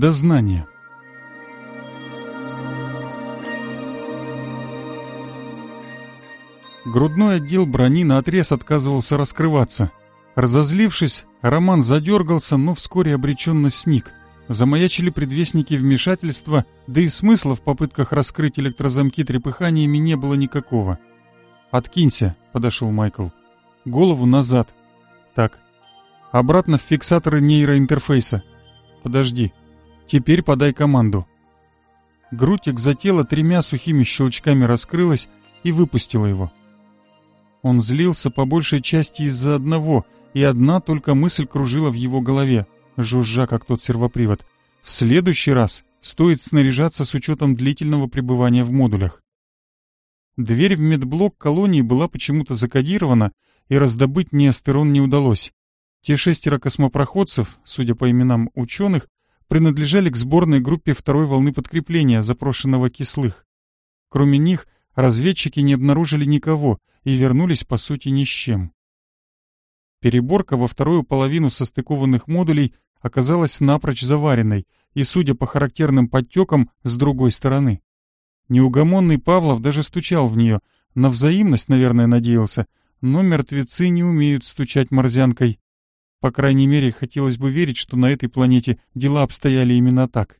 дознание. Грудной отдел брони наотрез отказывался раскрываться. Разозлившись, Роман задергался, но вскоре обреченно сник. Замаячили предвестники вмешательства, да и смысла в попытках раскрыть электрозамки трепыханиями не было никакого. «Откинься», — подошел Майкл. «Голову назад». «Так». «Обратно в фиксаторы нейроинтерфейса». «Подожди». Теперь подай команду». Грудь экзотела тремя сухими щелчками раскрылась и выпустила его. Он злился по большей части из-за одного, и одна только мысль кружила в его голове, жужжа, как тот сервопривод. В следующий раз стоит снаряжаться с учетом длительного пребывания в модулях. Дверь в медблок колонии была почему-то закодирована, и раздобыть неостерон не удалось. Те шестеро космопроходцев, судя по именам ученых, принадлежали к сборной группе второй волны подкрепления, запрошенного кислых. Кроме них, разведчики не обнаружили никого и вернулись, по сути, ни с чем. Переборка во вторую половину состыкованных модулей оказалась напрочь заваренной и, судя по характерным подтекам, с другой стороны. Неугомонный Павлов даже стучал в нее, на взаимность, наверное, надеялся, но мертвецы не умеют стучать морзянкой. По крайней мере, хотелось бы верить, что на этой планете дела обстояли именно так.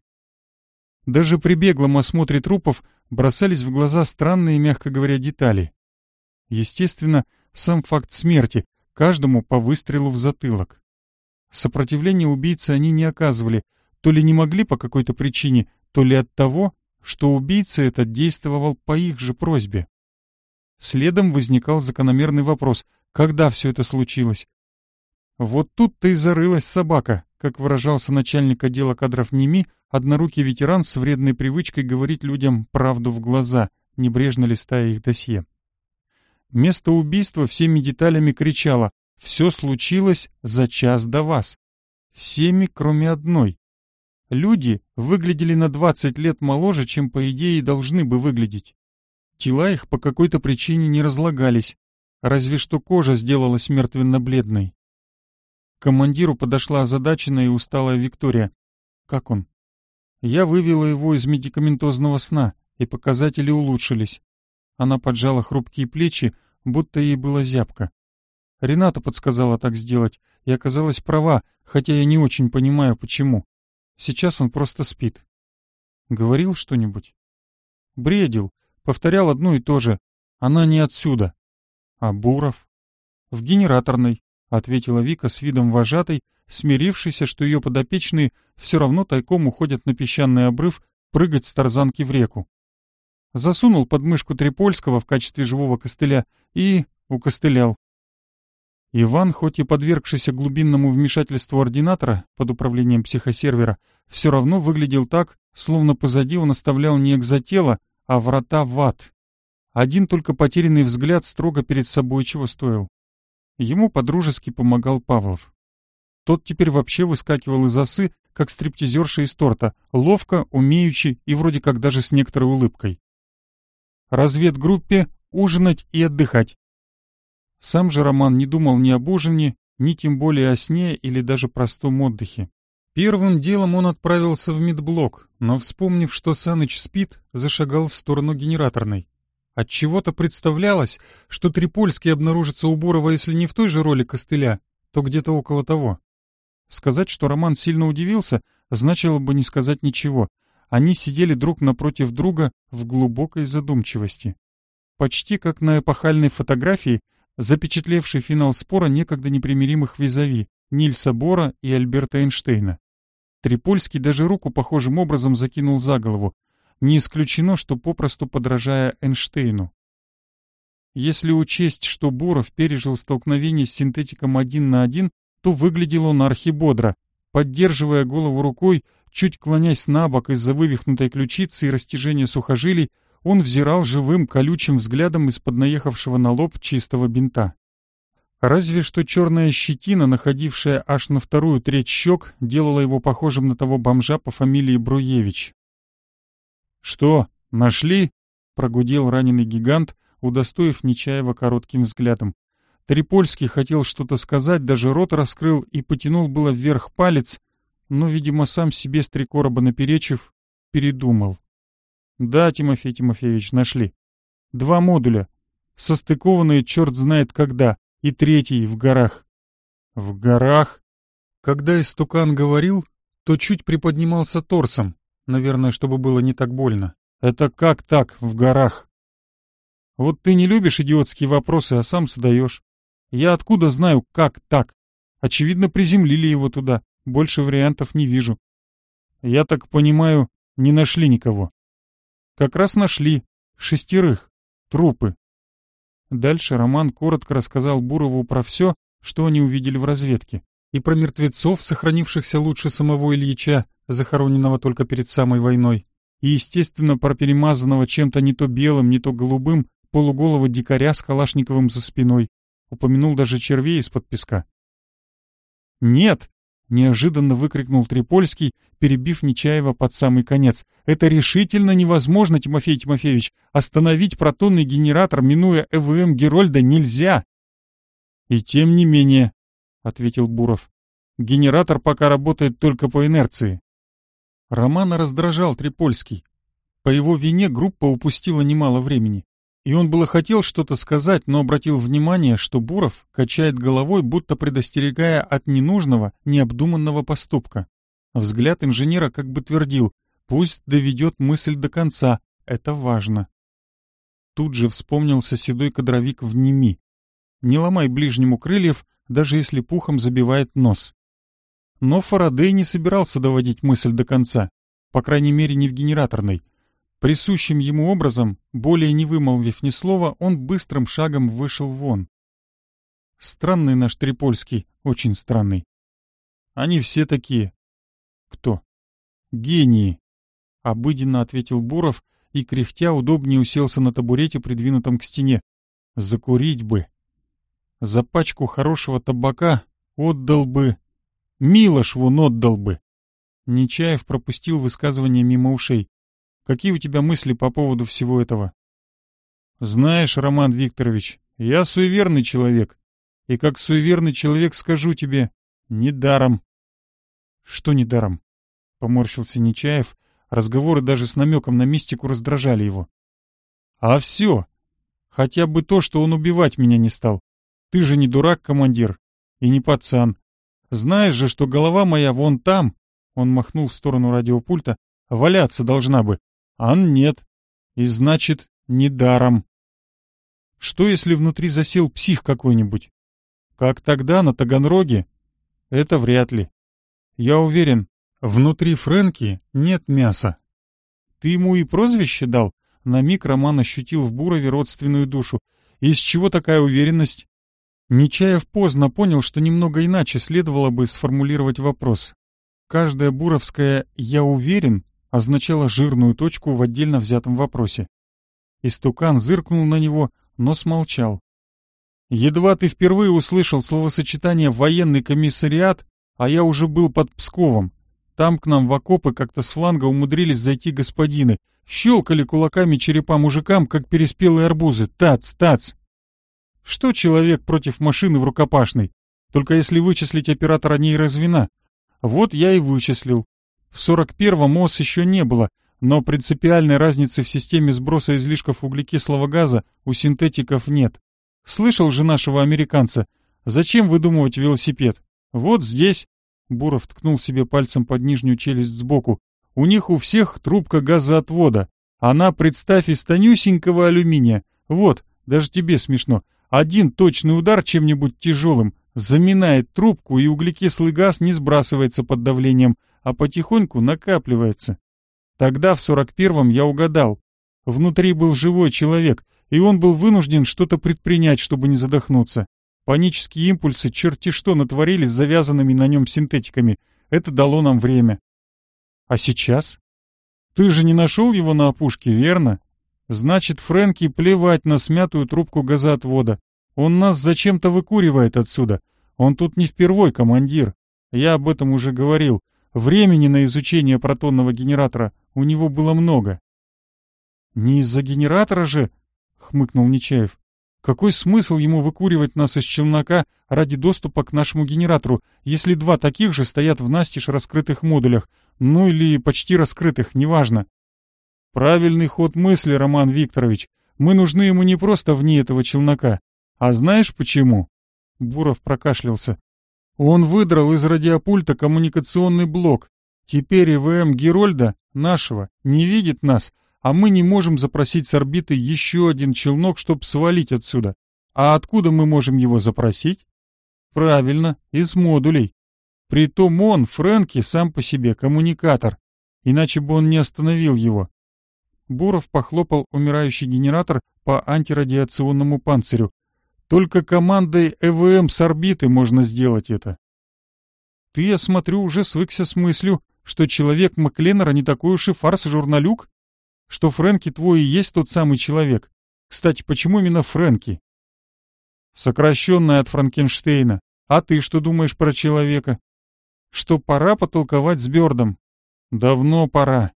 Даже при беглом осмотре трупов бросались в глаза странные, мягко говоря, детали. Естественно, сам факт смерти, каждому по выстрелу в затылок. Сопротивления убийцы они не оказывали, то ли не могли по какой-то причине, то ли от того, что убийца этот действовал по их же просьбе. Следом возникал закономерный вопрос, когда все это случилось, вот тут-то и зарылась собака, как выражался начальник отдела кадров НИМИ, однорукий ветеран с вредной привычкой говорить людям правду в глаза, небрежно листая их досье. Место убийства всеми деталями кричало «Все случилось за час до вас». Всеми, кроме одной. Люди выглядели на 20 лет моложе, чем, по идее, должны бы выглядеть. Тела их по какой-то причине не разлагались, разве что кожа сделалась мертвенно-бледной. Командиру подошла озадаченная и усталая Виктория. «Как он?» Я вывела его из медикаментозного сна, и показатели улучшились. Она поджала хрупкие плечи, будто ей было зябко. Рената подсказала так сделать, и оказалась права, хотя я не очень понимаю, почему. Сейчас он просто спит. Говорил что-нибудь? Бредил, повторял одно и то же. Она не отсюда. А Буров? В генераторной. — ответила Вика с видом вожатой, смирившейся, что ее подопечные все равно тайком уходят на песчаный обрыв прыгать с тарзанки в реку. Засунул под мышку Трипольского в качестве живого костыля и укостылял. Иван, хоть и подвергшийся глубинному вмешательству ординатора под управлением психосервера, все равно выглядел так, словно позади он оставлял не экзотело, а врата в ад. Один только потерянный взгляд строго перед собой чего стоил. Ему подружески помогал Павлов. Тот теперь вообще выскакивал из осы, как стриптизерша из торта, ловко, умеючи и вроде как даже с некоторой улыбкой. Разведгруппе ужинать и отдыхать. Сам же Роман не думал ни об ужине, ни тем более о сне или даже простом отдыхе. Первым делом он отправился в медблок, но, вспомнив, что Саныч спит, зашагал в сторону генераторной. От чего то представлялось, что Трипольский обнаружится у Бурова, если не в той же роли костыля, то где-то около того. Сказать, что Роман сильно удивился, значило бы не сказать ничего. Они сидели друг напротив друга в глубокой задумчивости. Почти как на эпохальной фотографии, запечатлевшей финал спора некогда непримиримых визави Нильса Бора и Альберта Эйнштейна. Трипольский даже руку похожим образом закинул за голову, не исключено, что попросту подражая Эйнштейну. Если учесть, что Буров пережил столкновение с синтетиком один на один, то выглядел он архибодро, поддерживая голову рукой, чуть клонясь на бок из-за вывихнутой ключицы и растяжения сухожилий, он взирал живым колючим взглядом из-под наехавшего на лоб чистого бинта. Разве что черная щетина, находившая аж на вторую треть щек, делала его похожим на того бомжа по фамилии Бруевич. «Что, нашли?» — прогудел раненый гигант, удостоив Нечаева коротким взглядом. Трипольский хотел что-то сказать, даже рот раскрыл и потянул было вверх палец, но, видимо, сам себе с три короба наперечив, передумал. «Да, Тимофей Тимофеевич, нашли. Два модуля, состыкованные черт знает когда, и третий в горах». «В горах?» Когда истукан говорил, то чуть приподнимался торсом, Наверное, чтобы было не так больно. Это как так, в горах? Вот ты не любишь идиотские вопросы, а сам задаешь. Я откуда знаю, как так? Очевидно, приземлили его туда. Больше вариантов не вижу. Я так понимаю, не нашли никого. Как раз нашли. Шестерых. Трупы. Дальше Роман коротко рассказал Бурову про все, что они увидели в разведке и про мертвецов, сохранившихся лучше самого Ильича, захороненного только перед самой войной, и, естественно, про перемазанного чем-то не то белым, не то голубым полуголого дикаря с калашниковым за спиной. Упомянул даже червей из-под песка. «Нет!» — неожиданно выкрикнул Трипольский, перебив Нечаева под самый конец. «Это решительно невозможно, Тимофей Тимофеевич! Остановить протонный генератор, минуя ЭВМ Герольда, нельзя!» «И тем не менее», — ответил Буров. «Генератор пока работает только по инерции». Романа раздражал Трипольский. По его вине группа упустила немало времени. И он было хотел что-то сказать, но обратил внимание, что Буров качает головой, будто предостерегая от ненужного, необдуманного поступка. Взгляд инженера как бы твердил, пусть доведет мысль до конца, это важно. Тут же вспомнился седой кадровик в Неми. Не ломай ближнему крыльев, даже если пухом забивает нос. Но Фарадей не собирался доводить мысль до конца, по крайней мере не в генераторной. Присущим ему образом, более не вымолвив ни слова, он быстрым шагом вышел вон. Странный наш Трипольский, очень странный. Они все такие. Кто? Гении. Обыденно ответил Буров и, кряхтя, удобнее уселся на табурете, придвинутом к стене. Закурить бы. За пачку хорошего табака отдал бы... Милош вон отдал бы. Нечаев пропустил высказывание мимо ушей. Какие у тебя мысли по поводу всего этого? Знаешь, Роман Викторович, я суеверный человек. И как суеверный человек скажу тебе, недаром. Что недаром? Поморщился Нечаев. Разговоры даже с намеком на мистику раздражали его. А все. Хотя бы то, что он убивать меня не стал. Ты же не дурак, командир, и не пацан. Знаешь же, что голова моя вон там, он махнул в сторону радиопульта, валяться должна бы. Ан нет. И значит, не даром. Что, если внутри засел псих какой-нибудь? Как тогда на Таганроге? Это вряд ли. Я уверен, внутри Фрэнки нет мяса. Ты ему и прозвище дал? На миг Роман ощутил в Бурове родственную душу. Из чего такая уверенность? Нечаев поздно понял, что немного иначе следовало бы сформулировать вопрос. Каждая буровская «я уверен» означала жирную точку в отдельно взятом вопросе. Истукан зыркнул на него, но смолчал. «Едва ты впервые услышал словосочетание «военный комиссариат», а я уже был под Псковом. Там к нам в окопы как-то с фланга умудрились зайти господины, щелкали кулаками черепа мужикам, как переспелые арбузы. Тац, тац!» Что человек против машины в рукопашной? Только если вычислить оператора нейрозвена. Вот я и вычислил. В 41-м ОС еще не было, но принципиальной разницы в системе сброса излишков углекислого газа у синтетиков нет. Слышал же нашего американца, зачем выдумывать велосипед? Вот здесь. Буров ткнул себе пальцем под нижнюю челюсть сбоку. У них у всех трубка газоотвода. Она, представь, из тонюсенького алюминия. Вот, даже тебе смешно. Один точный удар чем-нибудь тяжелым заминает трубку, и углекислый газ не сбрасывается под давлением, а потихоньку накапливается. Тогда, в 41-м, я угадал. Внутри был живой человек, и он был вынужден что-то предпринять, чтобы не задохнуться. Панические импульсы черти что натворили с завязанными на нем синтетиками. Это дало нам время. А сейчас? Ты же не нашел его на опушке, верно? Значит, Фрэнки плевать на смятую трубку газоотвода. Он нас зачем-то выкуривает отсюда. Он тут не впервой, командир. Я об этом уже говорил. Времени на изучение протонного генератора у него было много. «Не из-за генератора же?» — хмыкнул Нечаев. «Какой смысл ему выкуривать нас из челнока ради доступа к нашему генератору, если два таких же стоят в настежь раскрытых модулях, ну или почти раскрытых, неважно?» Правильный ход мысли, Роман Викторович. Мы нужны ему не просто вне этого челнока. А знаешь почему? Буров прокашлялся. Он выдрал из радиопульта коммуникационный блок. Теперь ИВМ Герольда, нашего, не видит нас, а мы не можем запросить с орбиты еще один челнок, чтобы свалить отсюда. А откуда мы можем его запросить? Правильно, из модулей. Притом он, Фрэнки, сам по себе коммуникатор. Иначе бы он не остановил его. Буров похлопал умирающий генератор по антирадиационному панцирю. «Только командой ЭВМ эм с орбиты можно сделать это». «Ты, я смотрю, уже свыкся с мыслью, что человек Макленнера не такой уж и фарс-журналюк? Что Фрэнки твой и есть тот самый человек? Кстати, почему именно Фрэнки?» «Сокращенная от Франкенштейна. А ты что думаешь про человека?» «Что пора потолковать с Бёрдом?» «Давно пора.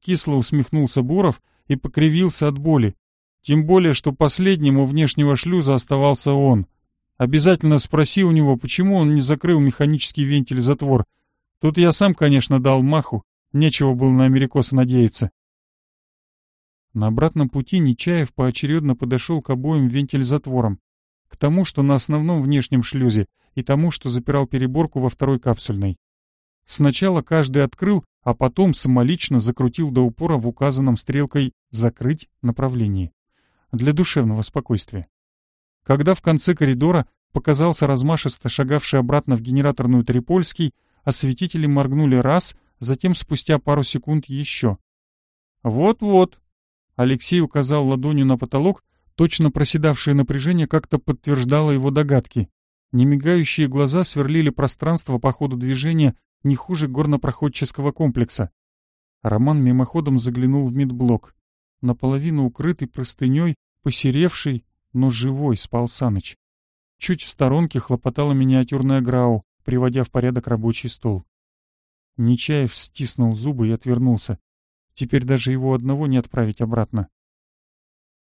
— кисло усмехнулся Буров и покривился от боли. Тем более, что последним у внешнего шлюза оставался он. Обязательно спроси у него, почему он не закрыл механический вентиль-затвор. Тут я сам, конечно, дал маху. Нечего было на америкоса надеяться. На обратном пути Нечаев поочередно подошел к обоим вентиль-затворам. К тому, что на основном внешнем шлюзе, и тому, что запирал переборку во второй капсульной. Сначала каждый открыл, а потом самолично закрутил до упора в указанном стрелкой «закрыть» направлении. Для душевного спокойствия. Когда в конце коридора показался размашисто шагавший обратно в генераторную Трипольский, осветители моргнули раз, затем спустя пару секунд еще. «Вот-вот», — Алексей указал ладонью на потолок, точно проседавшее напряжение как-то подтверждало его догадки. Немигающие глаза сверлили пространство по ходу движения, не хуже горнопроходческого комплекса. Роман мимоходом заглянул в медблок. Наполовину укрытый простыней, посеревший, но живой спал Саныч. Чуть в сторонке хлопотала миниатюрная Грау, приводя в порядок рабочий стол. Нечаев стиснул зубы и отвернулся. Теперь даже его одного не отправить обратно.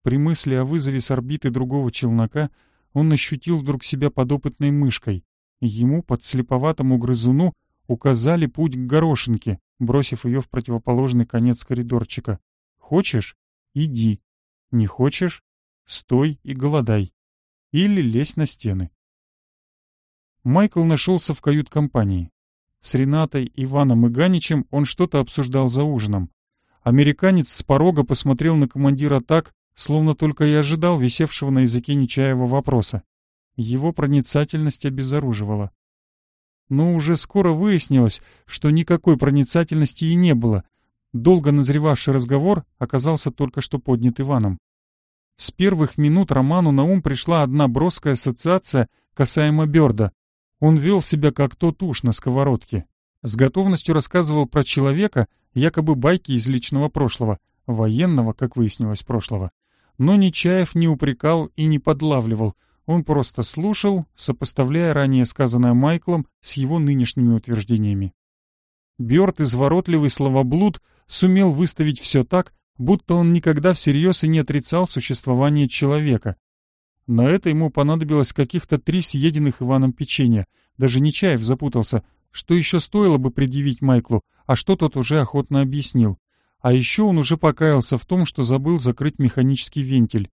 При мысли о вызове с орбиты другого челнока он ощутил вдруг себя подопытной мышкой. Ему, подслеповатому грызуну, указали путь к горошинке, бросив ее в противоположный конец коридорчика. Хочешь — иди. Не хочешь — стой и голодай. Или лезь на стены. Майкл нашелся в кают-компании. С Ренатой, Иваном и Ганичем он что-то обсуждал за ужином. Американец с порога посмотрел на командира так, словно только и ожидал висевшего на языке Нечаева вопроса. Его проницательность обезоруживала но уже скоро выяснилось, что никакой проницательности и не было. Долго назревавший разговор оказался только что поднят Иваном. С первых минут Роману на ум пришла одна броская ассоциация касаемо Бёрда. Он вел себя как тот уж на сковородке. С готовностью рассказывал про человека, якобы байки из личного прошлого, военного, как выяснилось, прошлого. Но Нечаев не упрекал и не подлавливал — он просто слушал, сопоставляя ранее сказанное Майклом с его нынешними утверждениями. Бёрд, изворотливый словоблуд, сумел выставить все так, будто он никогда всерьез и не отрицал существование человека. На это ему понадобилось каких-то три съеденных Иваном печенья. Даже Нечаев запутался, что еще стоило бы предъявить Майклу, а что тот уже охотно объяснил. А еще он уже покаялся в том, что забыл закрыть механический вентиль.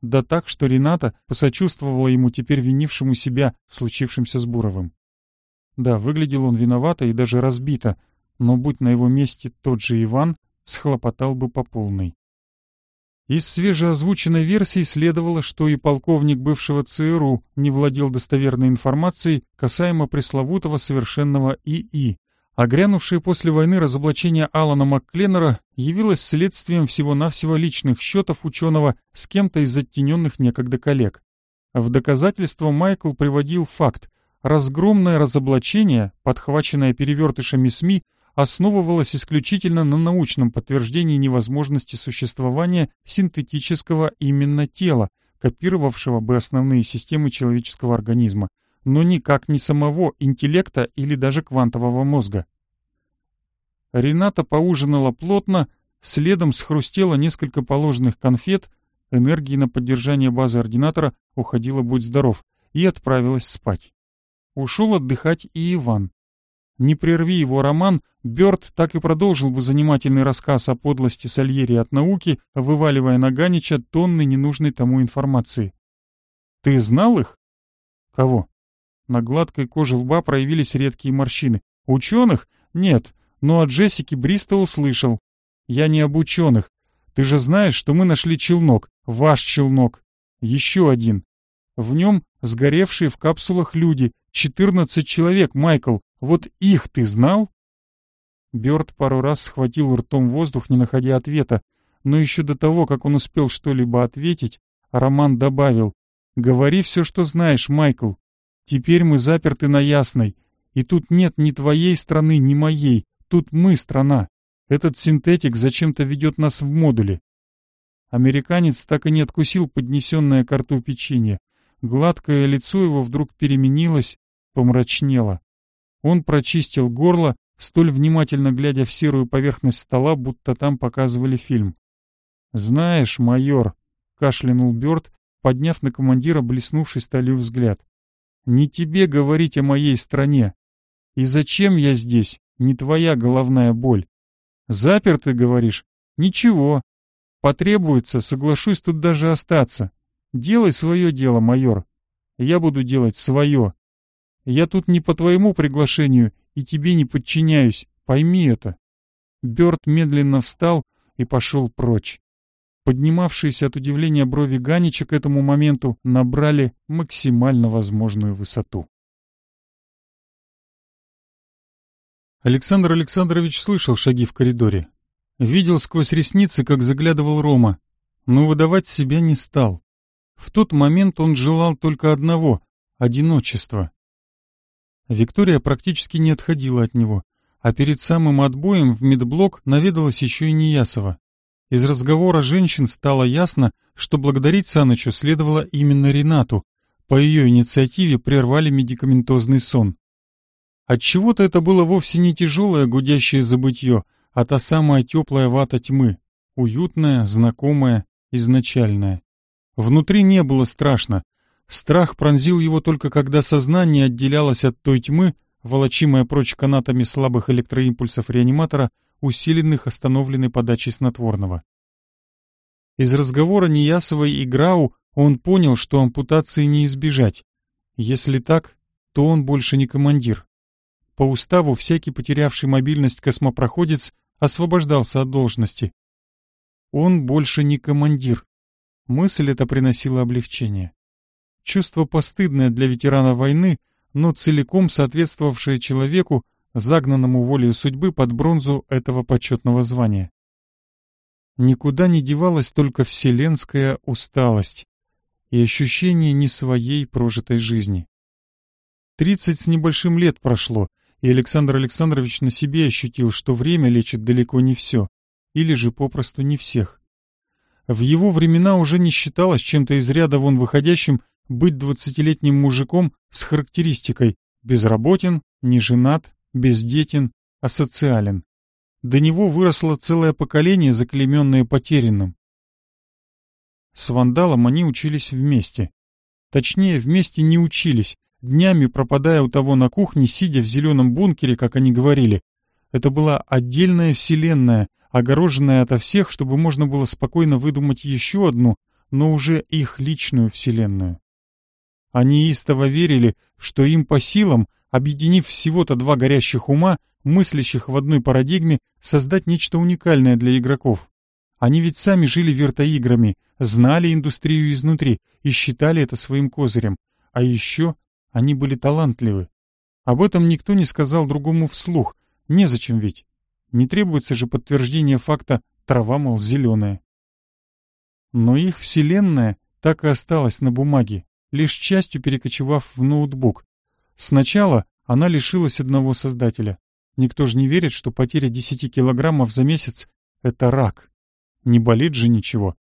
Да так, что Рената посочувствовала ему теперь винившему себя в случившемся с Буровым. Да, выглядел он виновато и даже разбито, но будь на его месте тот же Иван, схлопотал бы по полной. Из свежеозвученной версии следовало, что и полковник бывшего ЦРУ не владел достоверной информацией касаемо пресловутого совершенного ИИ, а грянувшее после войны разоблачение Алана Маккленнера явилось следствием всего-навсего личных счетов ученого с кем-то из оттененных некогда коллег. В доказательство Майкл приводил факт. Разгромное разоблачение, подхваченное перевертышами СМИ, основывалось исключительно на научном подтверждении невозможности существования синтетического именно тела, копировавшего бы основные системы человеческого организма, но никак не самого интеллекта или даже квантового мозга. Рената поужинала плотно, следом схрустела несколько положенных конфет, энергии на поддержание базы ординатора уходила «Будь здоров» и отправилась спать. Ушел отдыхать и Иван. Не прерви его роман, Бёрд так и продолжил бы занимательный рассказ о подлости Сальери от науки, вываливая на Ганича тонны ненужной тому информации. «Ты знал их?» «Кого?» На гладкой коже лба проявились редкие морщины. «Ученых? Нет, но от Джессики Бриста услышал. Я не об ученых. Ты же знаешь, что мы нашли челнок. Ваш челнок. Еще один. В нем сгоревшие в капсулах люди. 14 человек, Майкл. Вот их ты знал?» Бёрд пару раз схватил ртом воздух, не находя ответа. Но еще до того, как он успел что-либо ответить, Роман добавил. «Говори все, что знаешь, Майкл. Теперь мы заперты на Ясной. И тут нет ни твоей страны, ни моей. Тут мы страна. Этот синтетик зачем-то ведет нас в модуле. Американец так и не откусил поднесенное к рту печенье. Гладкое лицо его вдруг переменилось, помрачнело. Он прочистил горло, столь внимательно глядя в серую поверхность стола, будто там показывали фильм. «Знаешь, майор», — кашлянул Бёрд, подняв на командира блеснувший сталью взгляд, не тебе говорить о моей стране. И зачем я здесь? Не твоя головная боль. Запер ты, говоришь? Ничего. Потребуется, соглашусь тут даже остаться. Делай свое дело, майор. Я буду делать свое. Я тут не по твоему приглашению и тебе не подчиняюсь. Пойми это. Бёрд медленно встал и пошел прочь. Поднимавшиеся от удивления брови Ганича к этому моменту набрали максимально возможную высоту. Александр Александрович слышал шаги в коридоре. Видел сквозь ресницы, как заглядывал Рома, но выдавать себя не стал. В тот момент он желал только одного — одиночества. Виктория практически не отходила от него, а перед самым отбоем в медблок наведалась еще и Неясова. Из разговора женщин стало ясно, что благодарить Санычу следовало именно Ренату. По ее инициативе прервали медикаментозный сон. Отчего-то это было вовсе не тяжелое гудящее забытье, а та самая теплая вата тьмы, уютная, знакомая, изначальная. Внутри не было страшно. Страх пронзил его только когда сознание отделялось от той тьмы, волочимая прочь канатами слабых электроимпульсов реаниматора, усиленных остановленной подачей снотворного. Из разговора Неясовой и Грау он понял, что ампутации не избежать. Если так, то он больше не командир. По уставу всякий потерявший мобильность космопроходец освобождался от должности. Он больше не командир. Мысль эта приносила облегчение. Чувство постыдное для ветерана войны, но целиком соответствовавшее человеку, загнанному волею судьбы под бронзу этого почетного звания. Никуда не девалась только вселенская усталость и ощущение не своей прожитой жизни. Тридцать с небольшим лет прошло, и Александр Александрович на себе ощутил, что время лечит далеко не все, или же попросту не всех. В его времена уже не считалось чем-то из ряда вон выходящим быть двадцатилетним мужиком с характеристикой «безработен», «не женат», бездетен, асоциален. До него выросло целое поколение, заклейменное потерянным. С вандалом они учились вместе. Точнее, вместе не учились, днями пропадая у того на кухне, сидя в зеленом бункере, как они говорили. Это была отдельная вселенная, огороженная ото всех, чтобы можно было спокойно выдумать еще одну, но уже их личную вселенную. Они истово верили, что им по силам, объединив всего-то два горящих ума, мыслящих в одной парадигме, создать нечто уникальное для игроков. Они ведь сами жили вертоиграми, знали индустрию изнутри и считали это своим козырем. А еще они были талантливы. Об этом никто не сказал другому вслух. Незачем ведь. Не требуется же подтверждение факта «трава, мол, зеленая». Но их вселенная так и осталась на бумаге, лишь частью перекочевав в ноутбук, Сначала она лишилась одного создателя. Никто же не верит, что потеря 10 килограммов за месяц — это рак. Не болит же ничего.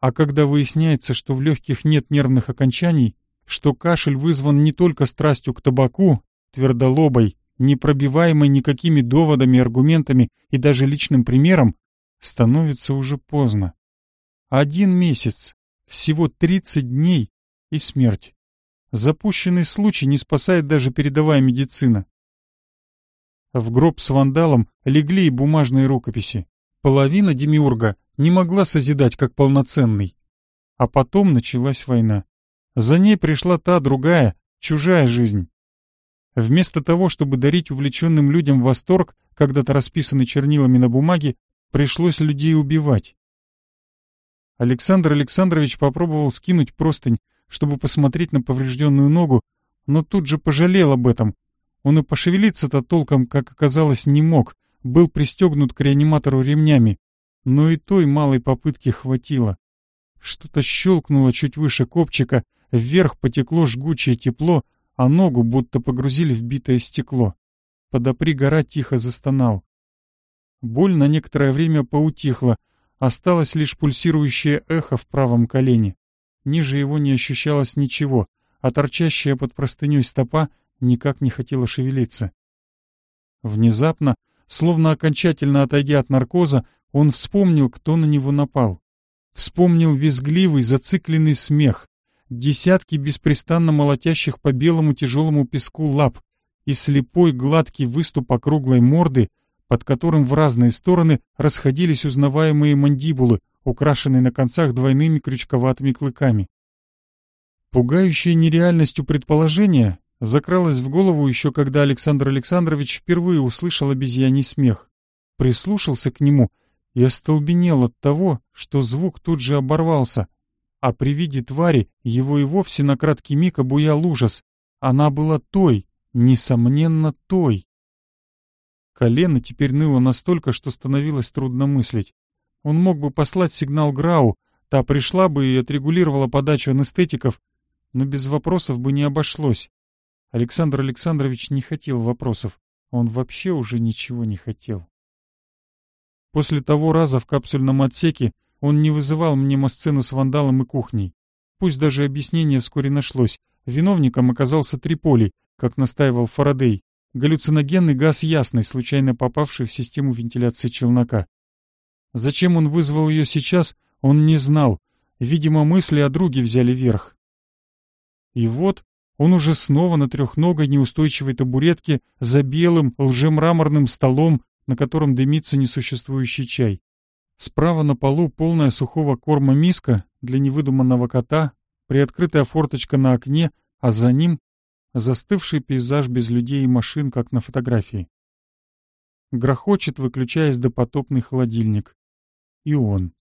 А когда выясняется, что в легких нет нервных окончаний, что кашель вызван не только страстью к табаку, твердолобой, непробиваемой никакими доводами, аргументами и даже личным примером, становится уже поздно. Один месяц, всего 30 дней и смерть. Запущенный случай не спасает даже передовая медицина. В гроб с вандалом легли и бумажные рукописи. Половина Демиурга не могла созидать как полноценный. А потом началась война. За ней пришла та другая, чужая жизнь. Вместо того, чтобы дарить увлеченным людям восторг, когда-то расписанный чернилами на бумаге, пришлось людей убивать. Александр Александрович попробовал скинуть простынь, чтобы посмотреть на поврежденную ногу, но тут же пожалел об этом. Он и пошевелиться-то толком, как оказалось, не мог, был пристегнут к реаниматору ремнями. Но и той малой попытки хватило. Что-то щелкнуло чуть выше копчика, вверх потекло жгучее тепло, а ногу будто погрузили в битое стекло. Подопри гора тихо застонал. Боль на некоторое время поутихла, осталось лишь пульсирующее эхо в правом колене. Ниже его не ощущалось ничего, а торчащая под простыней стопа никак не хотела шевелиться. Внезапно, словно окончательно отойдя от наркоза, он вспомнил, кто на него напал. Вспомнил визгливый, зацикленный смех, десятки беспрестанно молотящих по белому тяжелому песку лап и слепой гладкий выступ округлой морды, под которым в разные стороны расходились узнаваемые мандибулы, украшенный на концах двойными крючковатыми клыками. Пугающая нереальностью предположение закралось в голову еще когда Александр Александрович впервые услышал обезьяний смех, прислушался к нему и остолбенел от того, что звук тут же оборвался, а при виде твари его и вовсе на краткий миг обуял ужас. Она была той, несомненно, той. Колено теперь ныло настолько, что становилось трудно мыслить. Он мог бы послать сигнал Грау, та пришла бы и отрегулировала подачу анестетиков, но без вопросов бы не обошлось. Александр Александрович не хотел вопросов, он вообще уже ничего не хотел. После того раза в капсульном отсеке он не вызывал мнемосцену с вандалом и кухней. Пусть даже объяснение вскоре нашлось. Виновником оказался Триполи, как настаивал Фарадей. Галлюциногенный газ ясный, случайно попавший в систему вентиляции челнока. Зачем он вызвал ее сейчас, он не знал. Видимо, мысли о друге взяли верх. И вот он уже снова на трехногой неустойчивой табуретке за белым лжемраморным столом, на котором дымится несуществующий чай. Справа на полу полная сухого корма миска для невыдуманного кота, приоткрытая форточка на окне, а за ним застывший пейзаж без людей и машин, как на фотографии. Грохочет, выключаясь допотопный холодильник и он.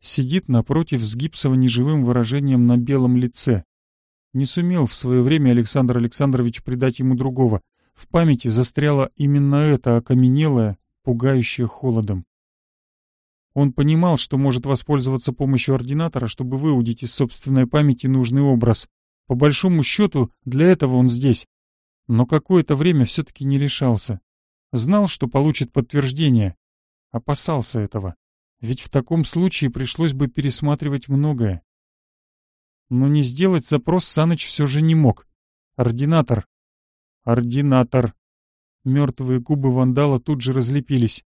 Сидит напротив с гипсовым неживым выражением на белом лице. Не сумел в свое время Александр Александрович придать ему другого. В памяти застряло именно это окаменелое, пугающее холодом. Он понимал, что может воспользоваться помощью ординатора, чтобы выудить из собственной памяти нужный образ. По большому счету, для этого он здесь. Но какое-то время все-таки не решался. Знал, что получит подтверждение. Опасался этого. Ведь в таком случае пришлось бы пересматривать многое. Но не сделать запрос Саныч все же не мог. Ординатор. Ординатор. Мертвые губы вандала тут же разлепились.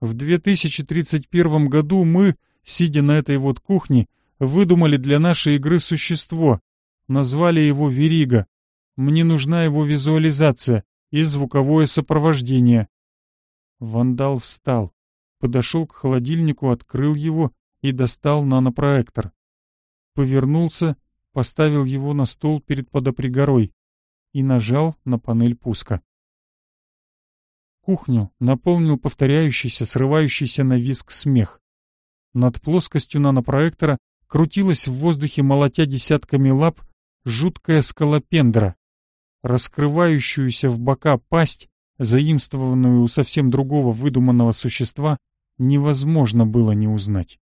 В 2031 году мы, сидя на этой вот кухне, выдумали для нашей игры существо. Назвали его Верига. Мне нужна его визуализация и звуковое сопровождение. Вандал встал подошел к холодильнику, открыл его и достал нанопроектор. Повернулся, поставил его на стол перед подопригорой и нажал на панель пуска. Кухню наполнил повторяющийся, срывающийся на виск смех. Над плоскостью нанопроектора крутилась в воздухе, молотя десятками лап, жуткая скалопендра. Раскрывающуюся в бока пасть, заимствованную у совсем другого выдуманного существа, невозможно было не узнать.